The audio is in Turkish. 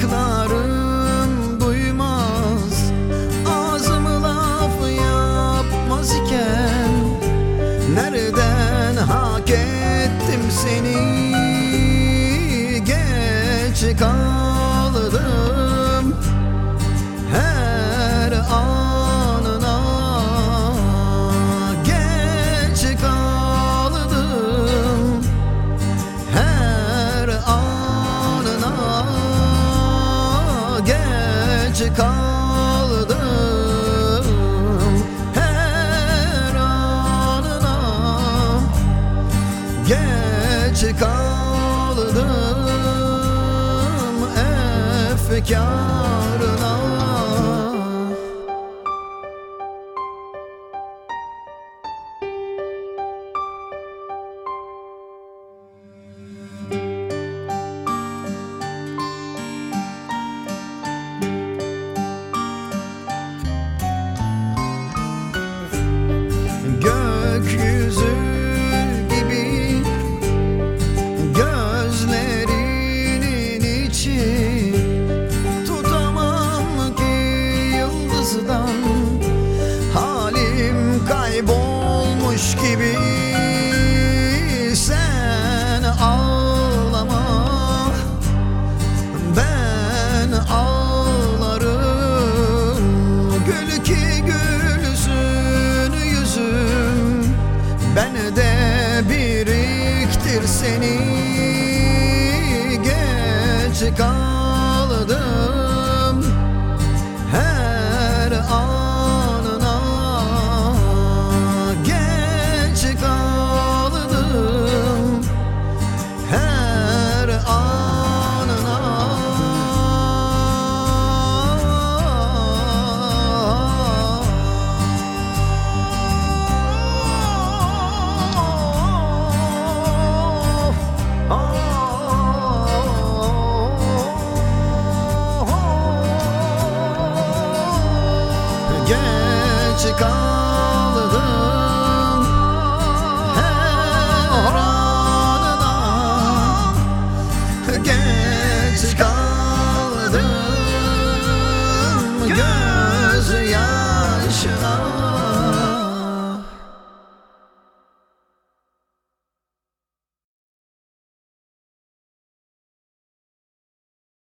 Kulaklarım duymaz. Ağzımı laf yapmaz iken Nereden hak ettim seni? Geç kal. Kaldım her anına. Geç kaldım efkarına içi Tutamam ki yıldızdan. Halim kaybolmuş gibi Sen ağlama. Ben ağlarım Gül ki gülsün yüzüm. Ben de biriktir seni Geç kal